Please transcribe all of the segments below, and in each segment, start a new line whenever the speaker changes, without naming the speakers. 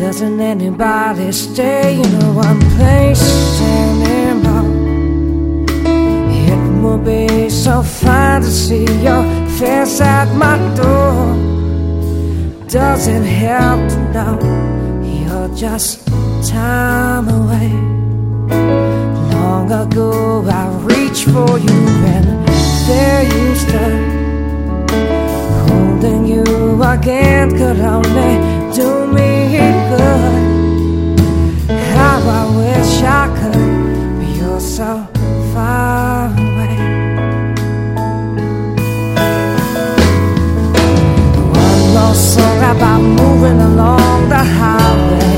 Doesn't anybody stay in one place anymore? It would be so fine to see your face at my door. Doesn't help to know you're just time away. Long ago I reached for you and there you moving along the highway.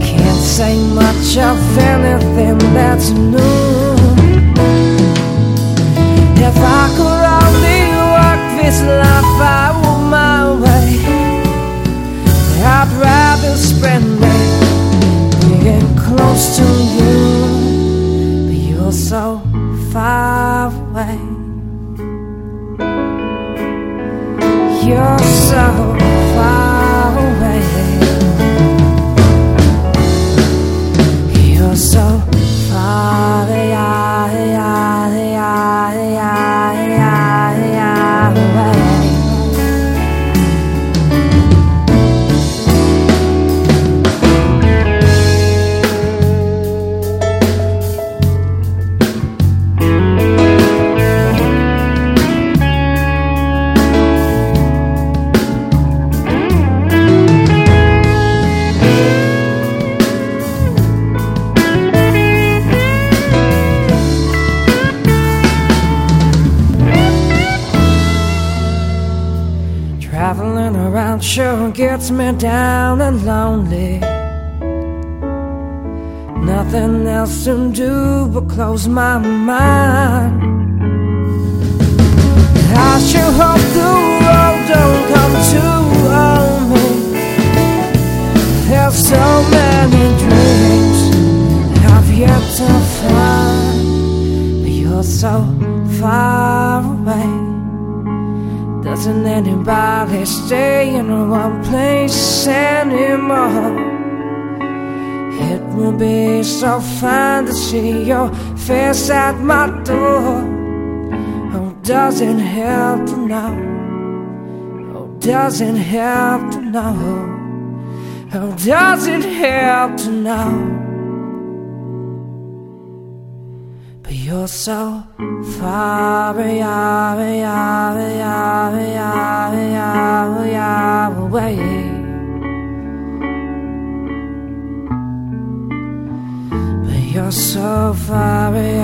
Can't say much of anything that's new. If I could only work this life out my way, I'd rather spend it being close to you. But you're so far away. You're so sure gets me down and lonely. Nothing else to do but close my mind. I sure hope the road don't come too on me. There's so many dreams I've yet to find, but you're so far away. Doesn't anybody stay in one place anymore? It will be so fun to see your face at my door. Oh, doesn't help to know. Oh, doesn't help to know. Oh, doesn't help to know. But you're so far away, away, away, You're so far away.